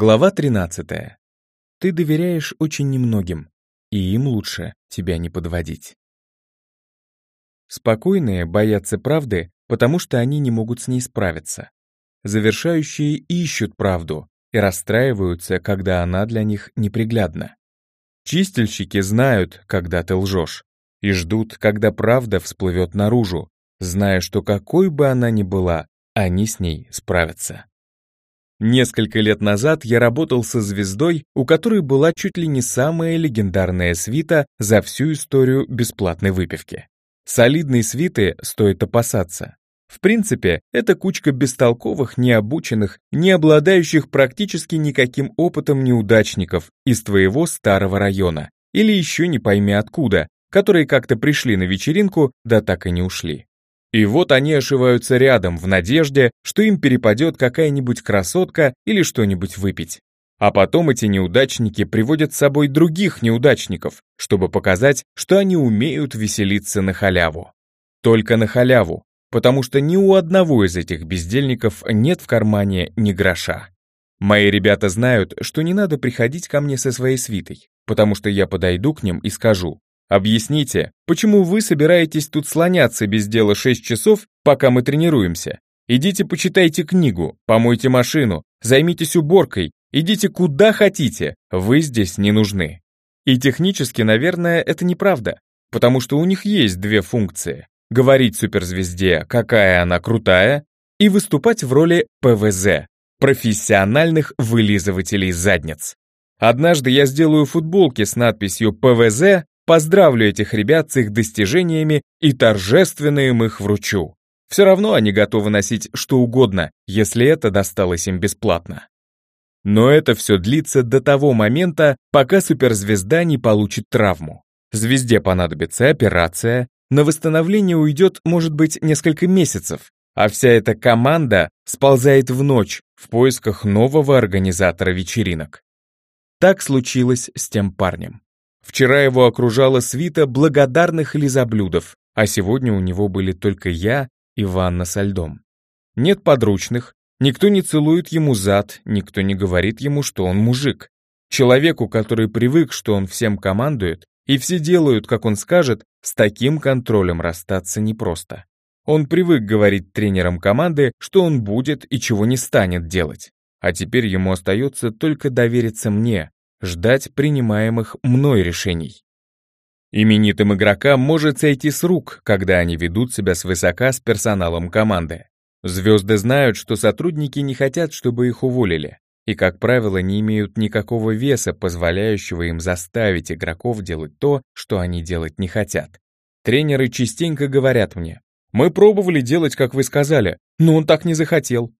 Глава 13. Ты доверяешь очень немногим, и им лучше тебя не подводить. Спокойные боятся правды, потому что они не могут с ней справиться. Завершающие ищут правду и расстраиваются, когда она для них неприглядна. Чистильщики знают, когда ты лжешь, и ждут, когда правда всплывет наружу, зная, что какой бы она ни была, они с ней справятся. Несколько лет назад я работал со звездой, у которой была чуть ли не самая легендарная свита за всю историю бесплатной выпивки. Солидной свиты стоит опасаться. В принципе, это кучка бестолковых, необученных, не обладающих практически никаким опытом неудачников из твоего старого района, или еще не пойми откуда, которые как-то пришли на вечеринку, да так и не ушли. И вот они ошиваются рядом в надежде, что им перепадет какая-нибудь красотка или что-нибудь выпить. А потом эти неудачники приводят с собой других неудачников, чтобы показать, что они умеют веселиться на халяву. Только на халяву, потому что ни у одного из этих бездельников нет в кармане ни гроша. Мои ребята знают, что не надо приходить ко мне со своей свитой, потому что я подойду к ним и скажу, Объясните, почему вы собираетесь тут слоняться без дела 6 часов, пока мы тренируемся? Идите почитайте книгу, помойте машину, займитесь уборкой, идите куда хотите, вы здесь не нужны. И технически, наверное, это неправда, потому что у них есть две функции. Говорить суперзвезде, какая она крутая, и выступать в роли ПВЗ, профессиональных вылизывателей задниц. Однажды я сделаю футболки с надписью ПВЗ Поздравлю этих ребят с их достижениями и торжественно им их вручу. Все равно они готовы носить что угодно, если это досталось им бесплатно. Но это все длится до того момента, пока суперзвезда не получит травму. Звезде понадобится операция, на восстановление уйдет, может быть, несколько месяцев, а вся эта команда сползает в ночь в поисках нового организатора вечеринок. Так случилось с тем парнем. Вчера его окружала свита благодарных лизоблюдов, а сегодня у него были только я и ванна со льдом. Нет подручных, никто не целует ему зад, никто не говорит ему, что он мужик. Человеку, который привык, что он всем командует, и все делают, как он скажет, с таким контролем расстаться непросто. Он привык говорить тренерам команды, что он будет и чего не станет делать. А теперь ему остается только довериться мне, ждать принимаемых мной решений. Именитым игрокам может сойти с рук, когда они ведут себя свысока с персоналом команды. Звезды знают, что сотрудники не хотят, чтобы их уволили, и, как правило, не имеют никакого веса, позволяющего им заставить игроков делать то, что они делать не хотят. Тренеры частенько говорят мне, «Мы пробовали делать, как вы сказали, но он так не захотел».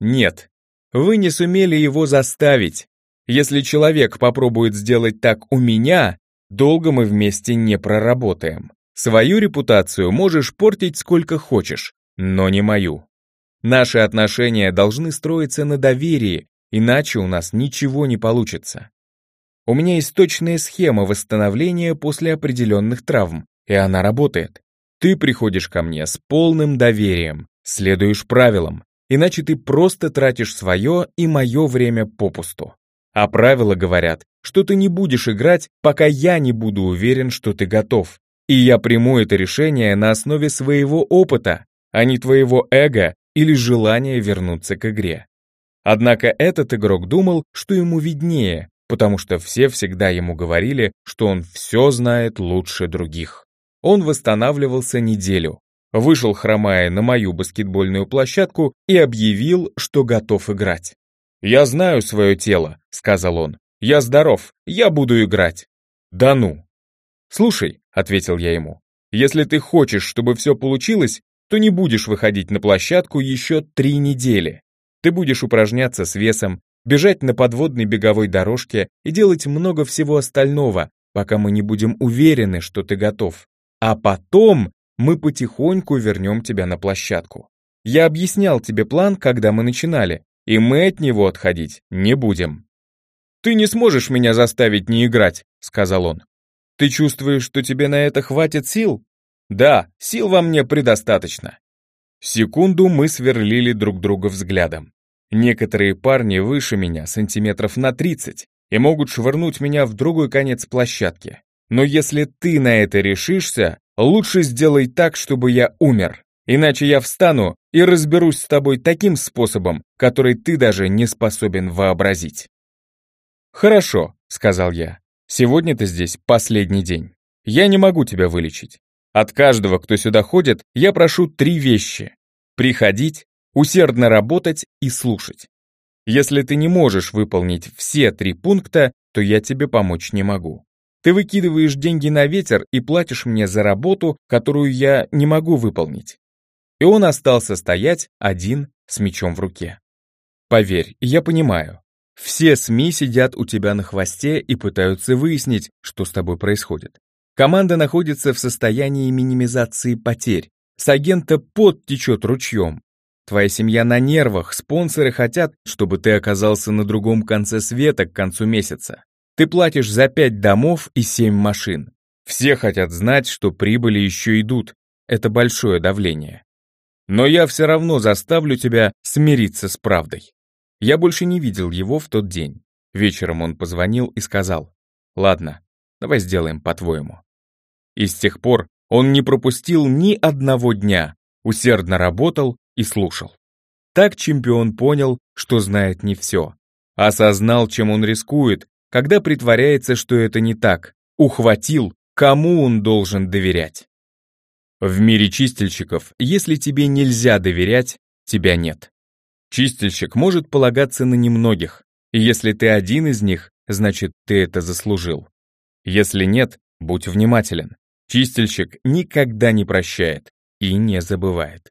Нет, вы не сумели его заставить, если человек попробует сделать так у меня, долго мы вместе не проработаем. Свою репутацию можешь портить сколько хочешь, но не мою. Наши отношения должны строиться на доверии, иначе у нас ничего не получится. У меня есть точная схема восстановления после определенных травм, и она работает. Ты приходишь ко мне с полным доверием, следуешь правилам, иначе ты просто тратишь свое и мое время попусту. А правила говорят, что ты не будешь играть, пока я не буду уверен, что ты готов. И я приму это решение на основе своего опыта, а не твоего эго или желания вернуться к игре. Однако этот игрок думал, что ему виднее, потому что все всегда ему говорили, что он все знает лучше других. Он восстанавливался неделю, вышел хромая на мою баскетбольную площадку и объявил, что готов играть. «Я знаю свое тело», — сказал он. «Я здоров, я буду играть». «Да ну». «Слушай», — ответил я ему, «если ты хочешь, чтобы все получилось, то не будешь выходить на площадку еще три недели. Ты будешь упражняться с весом, бежать на подводной беговой дорожке и делать много всего остального, пока мы не будем уверены, что ты готов. А потом мы потихоньку вернем тебя на площадку. Я объяснял тебе план, когда мы начинали, и мы от него отходить не будем. «Ты не сможешь меня заставить не играть», — сказал он. «Ты чувствуешь, что тебе на это хватит сил?» «Да, сил во мне предостаточно». Секунду мы сверлили друг друга взглядом. Некоторые парни выше меня сантиметров на 30 и могут швырнуть меня в другой конец площадки. Но если ты на это решишься, лучше сделай так, чтобы я умер. Иначе я встану и разберусь с тобой таким способом, который ты даже не способен вообразить. «Хорошо», — сказал я. «Сегодня ты здесь последний день. Я не могу тебя вылечить. От каждого, кто сюда ходит, я прошу три вещи. Приходить, усердно работать и слушать. Если ты не можешь выполнить все три пункта, то я тебе помочь не могу. Ты выкидываешь деньги на ветер и платишь мне за работу, которую я не могу выполнить. И он остался стоять один с мечом в руке. Поверь, я понимаю. Все СМИ сидят у тебя на хвосте и пытаются выяснить, что с тобой происходит. Команда находится в состоянии минимизации потерь. С агента пот течет ручьем. Твоя семья на нервах, спонсоры хотят, чтобы ты оказался на другом конце света к концу месяца. Ты платишь за пять домов и семь машин. Все хотят знать, что прибыли еще идут. Это большое давление. Но я все равно заставлю тебя смириться с правдой. Я больше не видел его в тот день. Вечером он позвонил и сказал, «Ладно, давай сделаем по-твоему». И с тех пор он не пропустил ни одного дня, усердно работал и слушал. Так чемпион понял, что знает не все. Осознал, чем он рискует, когда притворяется, что это не так. Ухватил, кому он должен доверять. В мире чистильщиков, если тебе нельзя доверять, тебя нет. Чистильщик может полагаться на немногих, и если ты один из них, значит, ты это заслужил. Если нет, будь внимателен. Чистильщик никогда не прощает и не забывает.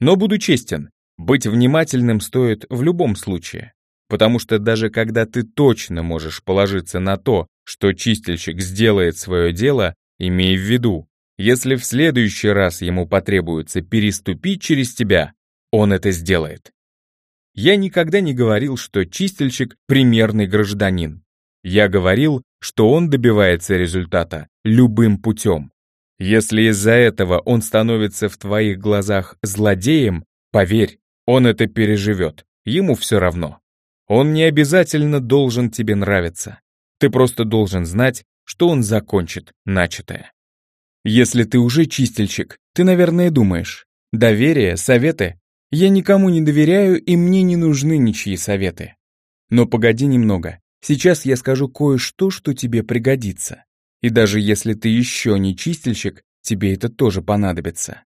Но буду честен, быть внимательным стоит в любом случае, потому что даже когда ты точно можешь положиться на то, что чистильщик сделает свое дело, имей в виду, если в следующий раз ему потребуется переступить через тебя, он это сделает. Я никогда не говорил, что чистильщик — примерный гражданин. Я говорил, что он добивается результата любым путем. Если из-за этого он становится в твоих глазах злодеем, поверь, он это переживет, ему все равно. Он не обязательно должен тебе нравиться. Ты просто должен знать, что он закончит начатое. Если ты уже чистильщик, ты, наверное, думаешь, доверие, советы. Я никому не доверяю, и мне не нужны ничьи советы. Но погоди немного, сейчас я скажу кое-что, что тебе пригодится. И даже если ты еще не чистильщик, тебе это тоже понадобится.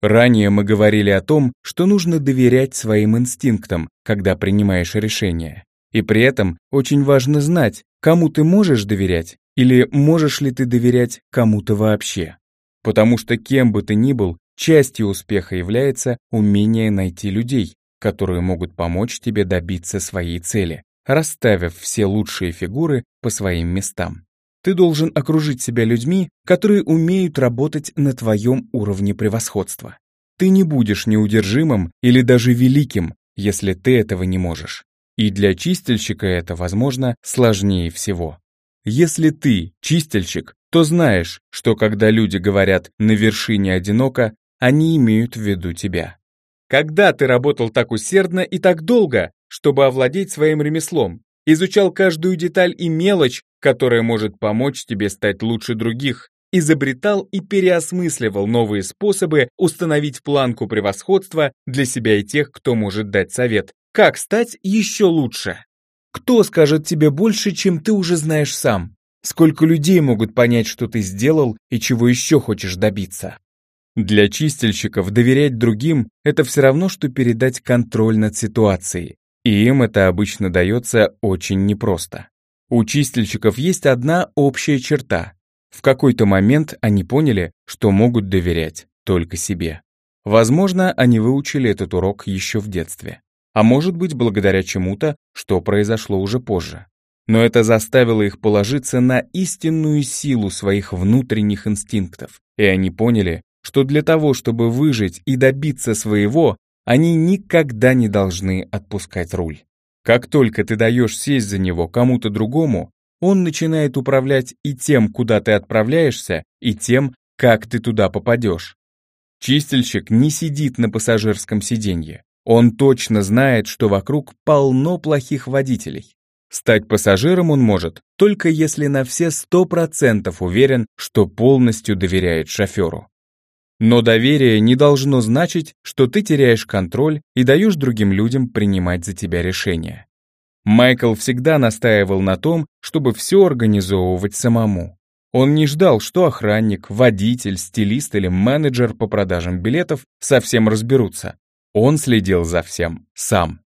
Ранее мы говорили о том, что нужно доверять своим инстинктам, когда принимаешь решения. И при этом очень важно знать, кому ты можешь доверять или можешь ли ты доверять кому-то вообще. Потому что кем бы ты ни был, частью успеха является умение найти людей, которые могут помочь тебе добиться своей цели, расставив все лучшие фигуры по своим местам. Ты должен окружить себя людьми, которые умеют работать на твоем уровне превосходства. Ты не будешь неудержимым или даже великим, если ты этого не можешь. И для чистильщика это, возможно, сложнее всего. Если ты чистильщик, то знаешь, что когда люди говорят «на вершине одиноко», они имеют в виду тебя. Когда ты работал так усердно и так долго, чтобы овладеть своим ремеслом, изучал каждую деталь и мелочь, которая может помочь тебе стать лучше других, изобретал и переосмысливал новые способы установить планку превосходства для себя и тех, кто может дать совет. Как стать еще лучше? Кто скажет тебе больше, чем ты уже знаешь сам? Сколько людей могут понять, что ты сделал и чего еще хочешь добиться? Для чистильщиков доверять другим – это все равно, что передать контроль над ситуацией. И им это обычно дается очень непросто. У чистильщиков есть одна общая черта. В какой-то момент они поняли, что могут доверять только себе. Возможно, они выучили этот урок еще в детстве. А может быть, благодаря чему-то, что произошло уже позже. Но это заставило их положиться на истинную силу своих внутренних инстинктов. И они поняли, что для того, чтобы выжить и добиться своего, они никогда не должны отпускать руль. Как только ты даешь сесть за него кому-то другому, он начинает управлять и тем, куда ты отправляешься, и тем, как ты туда попадешь. Чистильщик не сидит на пассажирском сиденье. Он точно знает, что вокруг полно плохих водителей. Стать пассажиром он может, только если на все 100% уверен, что полностью доверяет шоферу. Но доверие не должно значить, что ты теряешь контроль и даешь другим людям принимать за тебя решения. Майкл всегда настаивал на том, чтобы все организовывать самому. Он не ждал, что охранник, водитель, стилист или менеджер по продажам билетов совсем разберутся. Он следил за всем сам.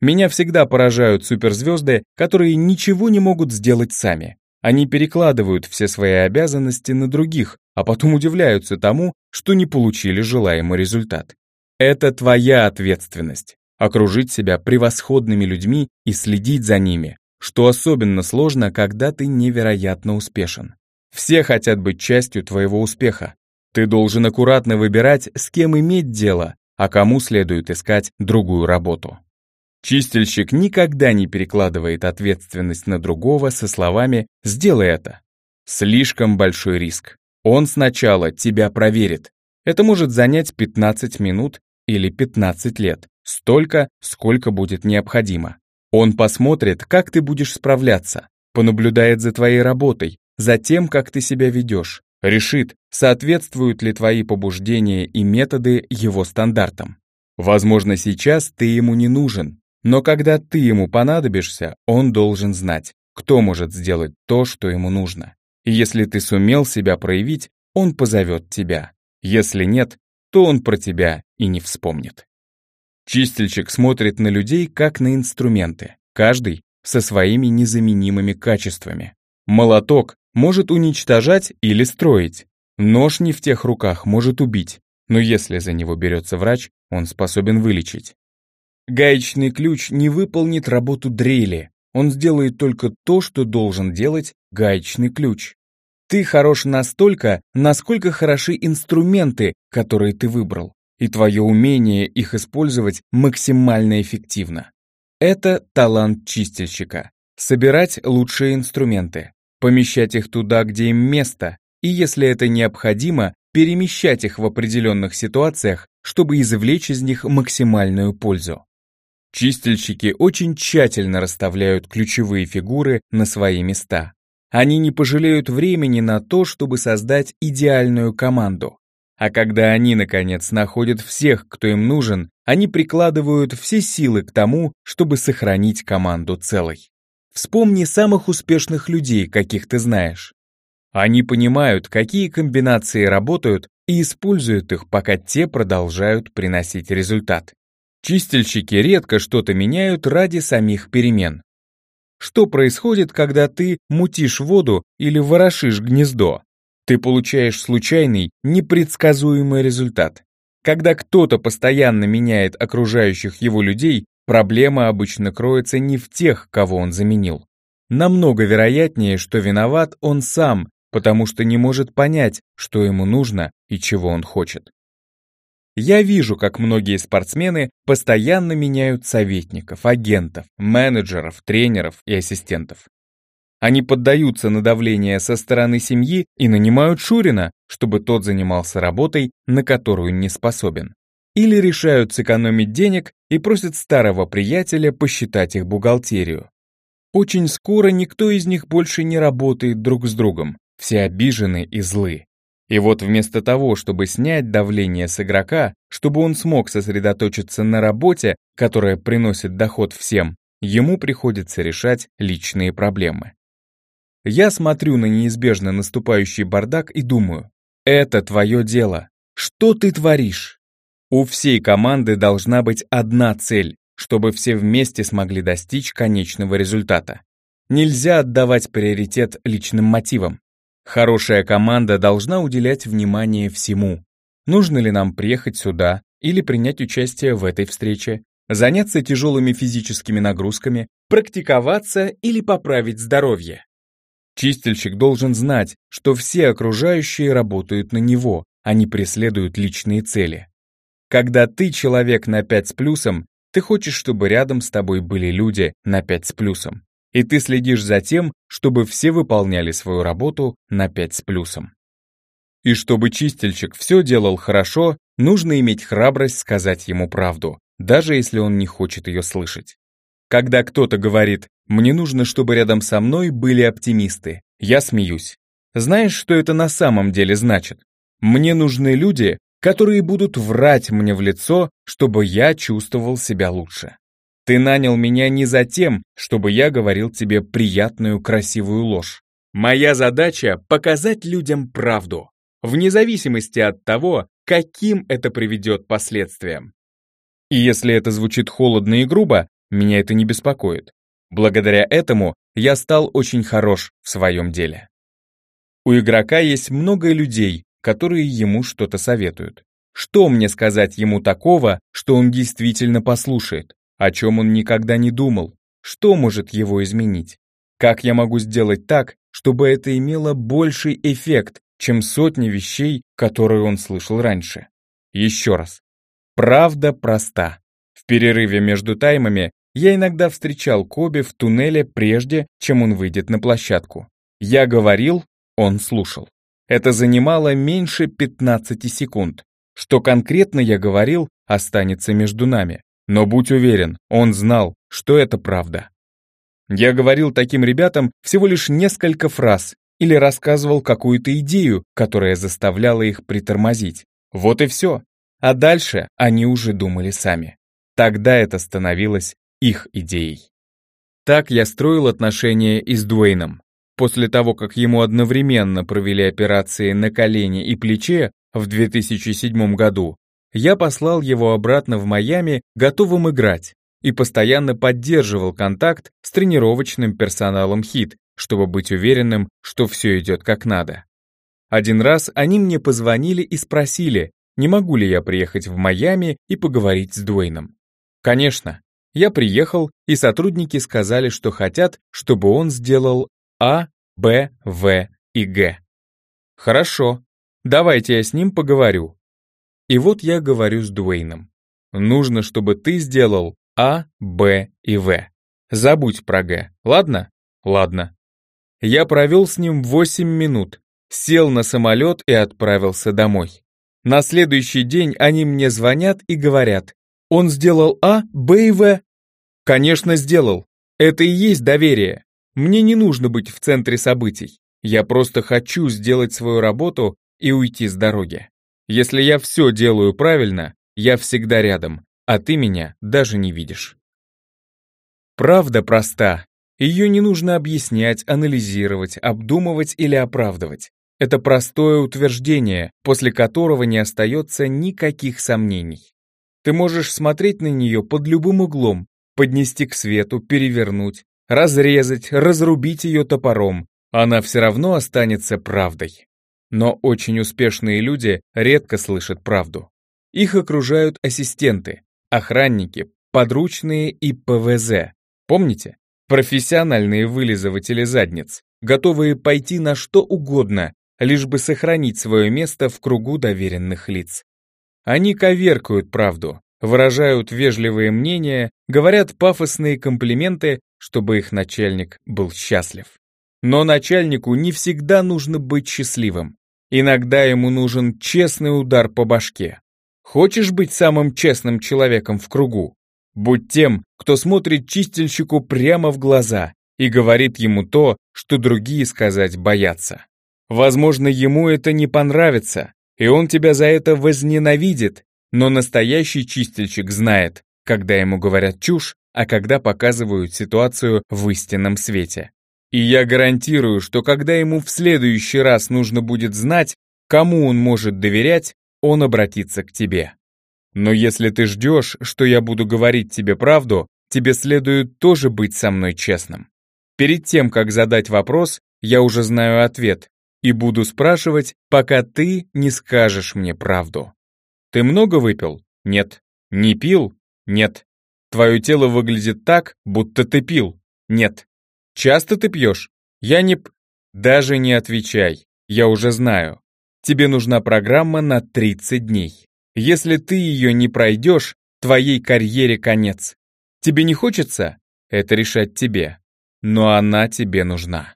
Меня всегда поражают суперзвезды, которые ничего не могут сделать сами. Они перекладывают все свои обязанности на других, а потом удивляются тому, что не получили желаемый результат. Это твоя ответственность — окружить себя превосходными людьми и следить за ними, что особенно сложно, когда ты невероятно успешен. Все хотят быть частью твоего успеха. Ты должен аккуратно выбирать, с кем иметь дело, а кому следует искать другую работу. Чистильщик никогда не перекладывает ответственность на другого со словами «сделай это». Слишком большой риск. Он сначала тебя проверит. Это может занять 15 минут или 15 лет, столько, сколько будет необходимо. Он посмотрит, как ты будешь справляться, понаблюдает за твоей работой, за тем, как ты себя ведешь, решит, соответствуют ли твои побуждения и методы его стандартам. Возможно, сейчас ты ему не нужен, но когда ты ему понадобишься, он должен знать, кто может сделать то, что ему нужно. И если ты сумел себя проявить, он позовет тебя. Если нет, то он про тебя и не вспомнит. Чистильщик смотрит на людей как на инструменты, каждый со своими незаменимыми качествами. Молоток может уничтожать или строить. Нож не в тех руках может убить, но если за него берется врач, он способен вылечить. Гаечный ключ не выполнит работу дрели. Он сделает только то, что должен делать гаечный ключ. Ты хорош настолько, насколько хороши инструменты, которые ты выбрал, и твое умение их использовать максимально эффективно. Это талант чистильщика. Собирать лучшие инструменты, помещать их туда, где им место, и если это необходимо, перемещать их в определенных ситуациях, чтобы извлечь из них максимальную пользу. Чистильщики очень тщательно расставляют ключевые фигуры на свои места. Они не пожалеют времени на то, чтобы создать идеальную команду. А когда они, наконец, находят всех, кто им нужен, они прикладывают все силы к тому, чтобы сохранить команду целой. Вспомни самых успешных людей, каких ты знаешь. Они понимают, какие комбинации работают и используют их, пока те продолжают приносить результат. Чистильщики редко что-то меняют ради самих перемен. Что происходит, когда ты мутишь воду или ворошишь гнездо? Ты получаешь случайный, непредсказуемый результат. Когда кто-то постоянно меняет окружающих его людей, проблема обычно кроется не в тех, кого он заменил. Намного вероятнее, что виноват он сам, потому что не может понять, что ему нужно и чего он хочет. Я вижу, как многие спортсмены постоянно меняют советников, агентов, менеджеров, тренеров и ассистентов. Они поддаются на давление со стороны семьи и нанимают Шурина, чтобы тот занимался работой, на которую не способен. Или решают сэкономить денег и просят старого приятеля посчитать их бухгалтерию. Очень скоро никто из них больше не работает друг с другом, все обижены и злы. И вот вместо того, чтобы снять давление с игрока, чтобы он смог сосредоточиться на работе, которая приносит доход всем, ему приходится решать личные проблемы. Я смотрю на неизбежно наступающий бардак и думаю, это твое дело. Что ты творишь? У всей команды должна быть одна цель, чтобы все вместе смогли достичь конечного результата. Нельзя отдавать приоритет личным мотивам. Хорошая команда должна уделять внимание всему. Нужно ли нам приехать сюда или принять участие в этой встрече, заняться тяжелыми физическими нагрузками, практиковаться или поправить здоровье. Чистильщик должен знать, что все окружающие работают на него, они преследуют личные цели. Когда ты человек на 5 с плюсом, ты хочешь, чтобы рядом с тобой были люди на 5 с плюсом и ты следишь за тем, чтобы все выполняли свою работу на 5 с плюсом. И чтобы чистильщик все делал хорошо, нужно иметь храбрость сказать ему правду, даже если он не хочет ее слышать. Когда кто-то говорит «мне нужно, чтобы рядом со мной были оптимисты», я смеюсь. Знаешь, что это на самом деле значит? Мне нужны люди, которые будут врать мне в лицо, чтобы я чувствовал себя лучше. Ты нанял меня не за тем, чтобы я говорил тебе приятную красивую ложь. Моя задача — показать людям правду, вне зависимости от того, каким это приведет последствиям. И если это звучит холодно и грубо, меня это не беспокоит. Благодаря этому я стал очень хорош в своем деле. У игрока есть много людей, которые ему что-то советуют. Что мне сказать ему такого, что он действительно послушает? О чем он никогда не думал? Что может его изменить? Как я могу сделать так, чтобы это имело больший эффект, чем сотни вещей, которые он слышал раньше? Еще раз. Правда проста. В перерыве между таймами я иногда встречал Коби в туннеле прежде, чем он выйдет на площадку. Я говорил, он слушал. Это занимало меньше 15 секунд. Что конкретно я говорил, останется между нами. Но будь уверен, он знал, что это правда. Я говорил таким ребятам всего лишь несколько фраз или рассказывал какую-то идею, которая заставляла их притормозить. Вот и все. А дальше они уже думали сами. Тогда это становилось их идеей. Так я строил отношения и с Дуэйном. После того, как ему одновременно провели операции на колене и плече в 2007 году, я послал его обратно в Майами готовым играть и постоянно поддерживал контакт с тренировочным персоналом ХИТ, чтобы быть уверенным, что все идет как надо. Один раз они мне позвонили и спросили, не могу ли я приехать в Майами и поговорить с Дуэйном. Конечно, я приехал, и сотрудники сказали, что хотят, чтобы он сделал а, Б, В и Г. Хорошо, давайте я с ним поговорю. И вот я говорю с Дуэйном. Нужно, чтобы ты сделал А, Б и В. Забудь про Г, ладно? Ладно. Я провел с ним 8 минут, сел на самолет и отправился домой. На следующий день они мне звонят и говорят, он сделал А, Б и В. Конечно, сделал. Это и есть доверие. Мне не нужно быть в центре событий. Я просто хочу сделать свою работу и уйти с дороги. Если я все делаю правильно, я всегда рядом, а ты меня даже не видишь. Правда проста. Ее не нужно объяснять, анализировать, обдумывать или оправдывать. Это простое утверждение, после которого не остается никаких сомнений. Ты можешь смотреть на нее под любым углом, поднести к свету, перевернуть, разрезать, разрубить ее топором, она все равно останется правдой. Но очень успешные люди редко слышат правду. Их окружают ассистенты, охранники, подручные и ПВЗ. Помните? Профессиональные вылизыватели задниц, готовые пойти на что угодно, лишь бы сохранить свое место в кругу доверенных лиц. Они коверкают правду, выражают вежливые мнения, говорят пафосные комплименты, чтобы их начальник был счастлив. Но начальнику не всегда нужно быть счастливым. Иногда ему нужен честный удар по башке. Хочешь быть самым честным человеком в кругу? Будь тем, кто смотрит чистильщику прямо в глаза и говорит ему то, что другие сказать боятся. Возможно, ему это не понравится, и он тебя за это возненавидит, но настоящий чистильщик знает, когда ему говорят чушь, а когда показывают ситуацию в истинном свете. И я гарантирую, что когда ему в следующий раз нужно будет знать, кому он может доверять, он обратится к тебе. Но если ты ждешь, что я буду говорить тебе правду, тебе следует тоже быть со мной честным. Перед тем, как задать вопрос, я уже знаю ответ и буду спрашивать, пока ты не скажешь мне правду. Ты много выпил? Нет. Не пил? Нет. Твое тело выглядит так, будто ты пил? Нет. Часто ты пьешь? Я не... Даже не отвечай. Я уже знаю. Тебе нужна программа на 30 дней. Если ты ее не пройдешь, твоей карьере конец. Тебе не хочется? Это решать тебе. Но она тебе нужна.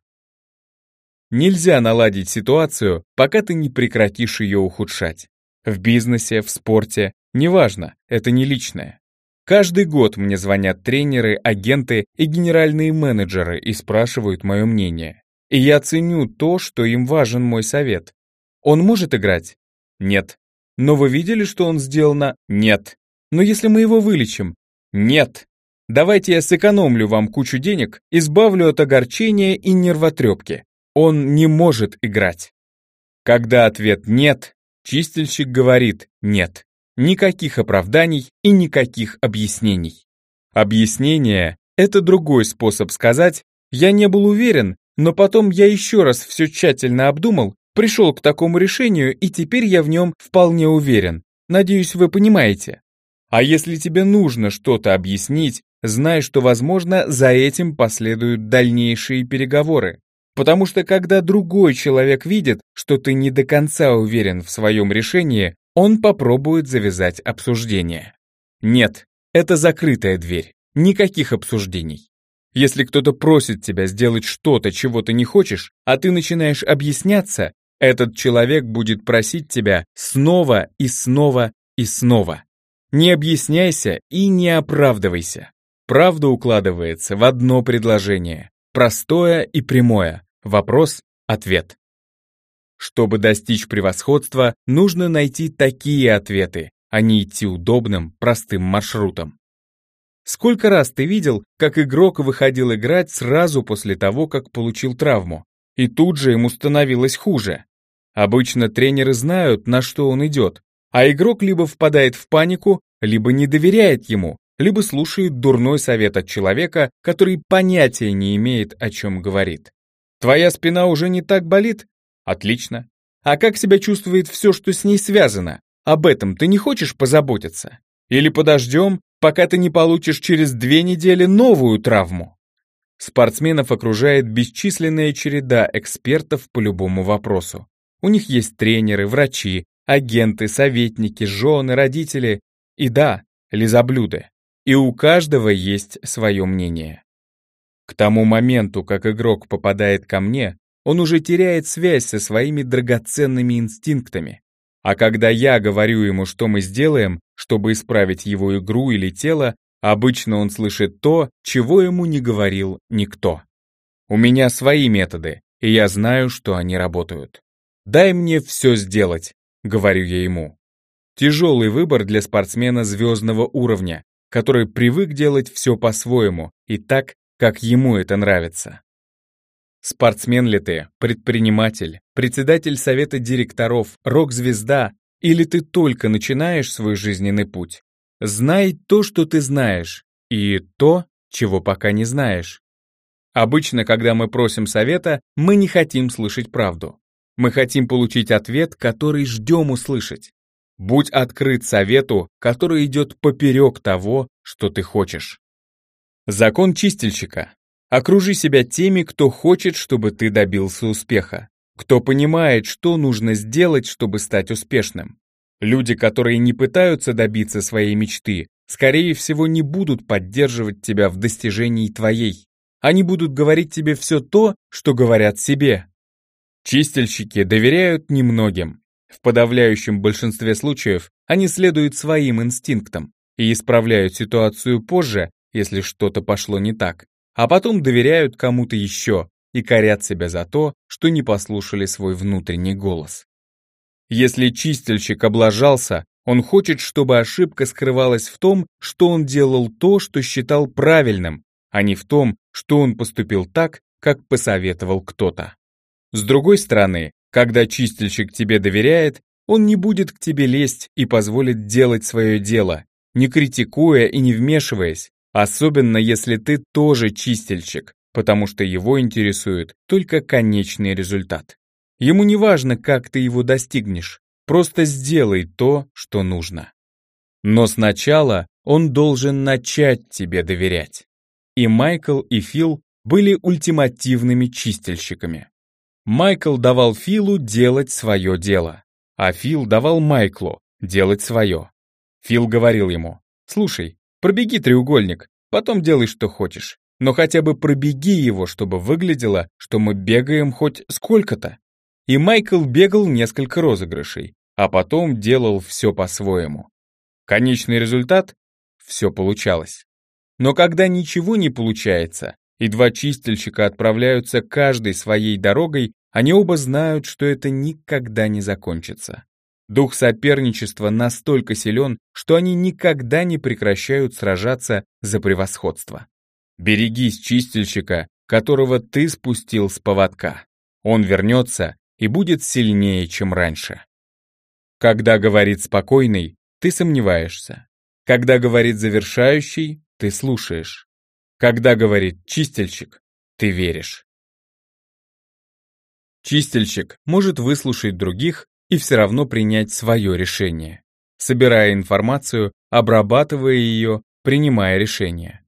Нельзя наладить ситуацию, пока ты не прекратишь ее ухудшать. В бизнесе, в спорте, неважно, это не личное. Каждый год мне звонят тренеры, агенты и генеральные менеджеры и спрашивают мое мнение. И я ценю то, что им важен мой совет. Он может играть? Нет. Но вы видели, что он сделано? Нет. Но если мы его вылечим? Нет. Давайте я сэкономлю вам кучу денег, избавлю от огорчения и нервотрепки. Он не может играть. Когда ответ «нет», чистильщик говорит «нет». Никаких оправданий и никаких объяснений. Объяснение — это другой способ сказать «я не был уверен, но потом я еще раз все тщательно обдумал, пришел к такому решению и теперь я в нем вполне уверен. Надеюсь, вы понимаете». А если тебе нужно что-то объяснить, знай, что, возможно, за этим последуют дальнейшие переговоры. Потому что когда другой человек видит, что ты не до конца уверен в своем решении, он попробует завязать обсуждение. Нет, это закрытая дверь, никаких обсуждений. Если кто-то просит тебя сделать что-то, чего ты не хочешь, а ты начинаешь объясняться, этот человек будет просить тебя снова и снова и снова. Не объясняйся и не оправдывайся. Правда укладывается в одно предложение. Простое и прямое. Вопрос-ответ. Чтобы достичь превосходства, нужно найти такие ответы, а не идти удобным, простым маршрутом. Сколько раз ты видел, как игрок выходил играть сразу после того, как получил травму, и тут же ему становилось хуже? Обычно тренеры знают, на что он идет, а игрок либо впадает в панику, либо не доверяет ему, либо слушает дурной совет от человека, который понятия не имеет, о чем говорит. Твоя спина уже не так болит? Отлично. А как себя чувствует все, что с ней связано? Об этом ты не хочешь позаботиться? Или подождем, пока ты не получишь через две недели новую травму? Спортсменов окружает бесчисленная череда экспертов по любому вопросу. У них есть тренеры, врачи, агенты, советники, жены, родители и, да, лизоблюды. И у каждого есть свое мнение. К тому моменту, как игрок попадает ко мне, он уже теряет связь со своими драгоценными инстинктами. А когда я говорю ему, что мы сделаем, чтобы исправить его игру или тело, обычно он слышит то, чего ему не говорил никто. У меня свои методы, и я знаю, что они работают. «Дай мне все сделать», — говорю я ему. Тяжелый выбор для спортсмена звездного уровня, который привык делать все по-своему и так, как ему это нравится. Спортсмен ли ты, предприниматель, председатель совета директоров, рок-звезда, или ты только начинаешь свой жизненный путь? Знай то, что ты знаешь, и то, чего пока не знаешь. Обычно, когда мы просим совета, мы не хотим слышать правду. Мы хотим получить ответ, который ждем услышать. Будь открыт совету, который идет поперек того, что ты хочешь. Закон чистильщика. Окружи себя теми, кто хочет, чтобы ты добился успеха, кто понимает, что нужно сделать, чтобы стать успешным. Люди, которые не пытаются добиться своей мечты, скорее всего, не будут поддерживать тебя в достижении твоей. Они будут говорить тебе все то, что говорят себе. Чистильщики доверяют немногим. В подавляющем большинстве случаев они следуют своим инстинктам и исправляют ситуацию позже, если что-то пошло не так а потом доверяют кому-то еще и корят себя за то, что не послушали свой внутренний голос. Если чистильщик облажался, он хочет, чтобы ошибка скрывалась в том, что он делал то, что считал правильным, а не в том, что он поступил так, как посоветовал кто-то. С другой стороны, когда чистильщик тебе доверяет, он не будет к тебе лезть и позволит делать свое дело, не критикуя и не вмешиваясь, Особенно если ты тоже чистильщик, потому что его интересует только конечный результат. Ему не важно, как ты его достигнешь, просто сделай то, что нужно. Но сначала он должен начать тебе доверять. И Майкл и Фил были ультимативными чистильщиками. Майкл давал Филу делать свое дело, а Фил давал Майклу делать свое. Фил говорил ему, «Слушай, Пробеги треугольник, потом делай, что хочешь. Но хотя бы пробеги его, чтобы выглядело, что мы бегаем хоть сколько-то. И Майкл бегал несколько розыгрышей, а потом делал все по-своему. Конечный результат? все получалось. Но когда ничего не получается, и два чистильщика отправляются каждой своей дорогой, они оба знают, что это никогда не закончится. Дух соперничества настолько силен, что они никогда не прекращают сражаться за превосходство. Берегись чистильщика, которого ты спустил с поводка. Он вернется и будет сильнее, чем раньше. Когда говорит спокойный, ты сомневаешься. Когда говорит завершающий, ты слушаешь. Когда говорит чистильщик, ты веришь. Чистильщик может выслушать других и все равно принять свое решение, собирая информацию, обрабатывая ее, принимая решение.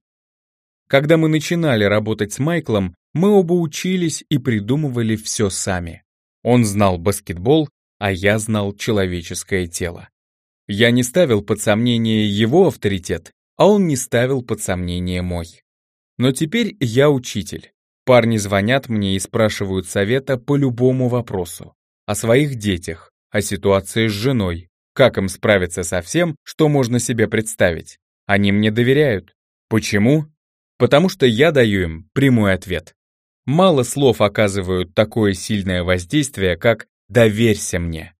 Когда мы начинали работать с Майклом, мы оба учились и придумывали все сами. Он знал баскетбол, а я знал человеческое тело. Я не ставил под сомнение его авторитет, а он не ставил под сомнение мой. Но теперь я учитель. Парни звонят мне и спрашивают совета по любому вопросу о своих детях, о ситуации с женой, как им справиться со всем, что можно себе представить. Они мне доверяют. Почему? Потому что я даю им прямой ответ. Мало слов оказывают такое сильное воздействие, как «доверься мне».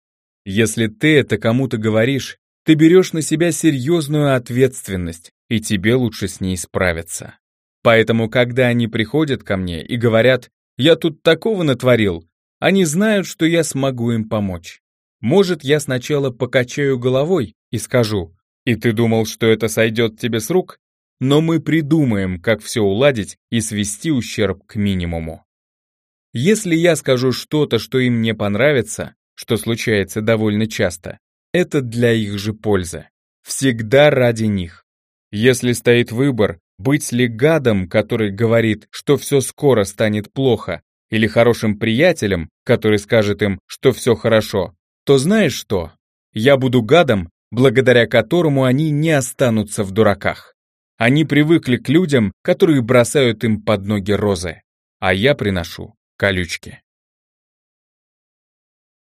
Если ты это кому-то говоришь, ты берешь на себя серьезную ответственность, и тебе лучше с ней справиться. Поэтому, когда они приходят ко мне и говорят «я тут такого натворил», они знают, что я смогу им помочь. Может, я сначала покачаю головой и скажу, «И ты думал, что это сойдет тебе с рук?» Но мы придумаем, как все уладить и свести ущерб к минимуму. Если я скажу что-то, что им не понравится, что случается довольно часто, это для их же пользы. Всегда ради них. Если стоит выбор, быть ли гадом, который говорит, что все скоро станет плохо, или хорошим приятелем, который скажет им, что все хорошо, то знаешь что? Я буду гадом, благодаря которому они не останутся в дураках. Они привыкли к людям, которые бросают им под ноги розы, а я приношу колючки.